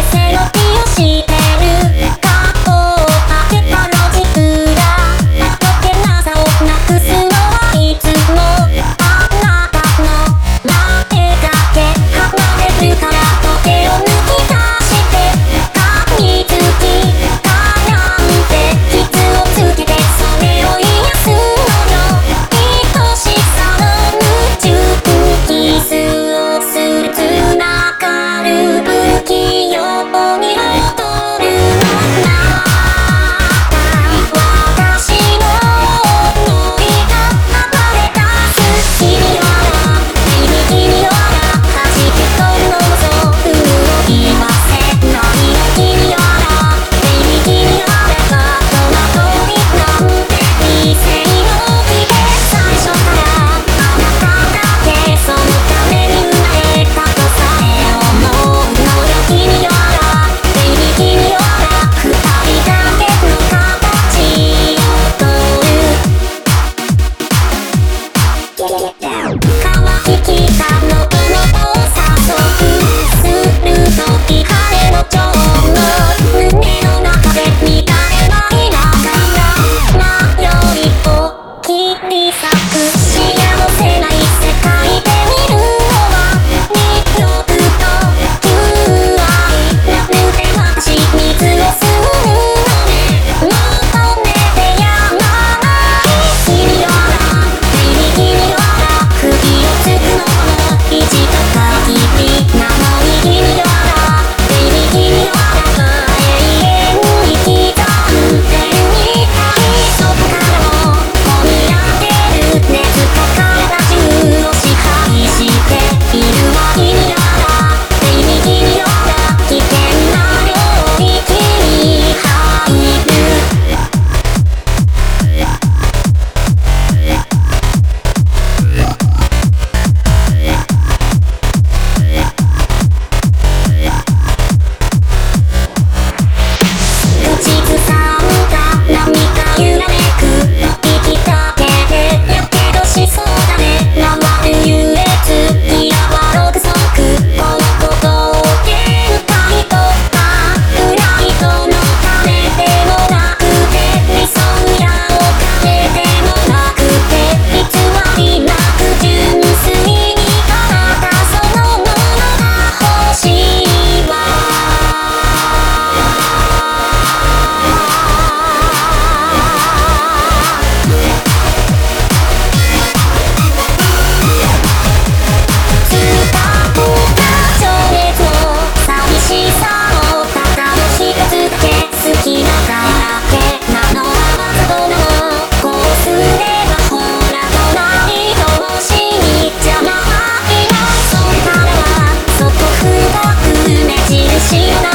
目線を利し川きさんのした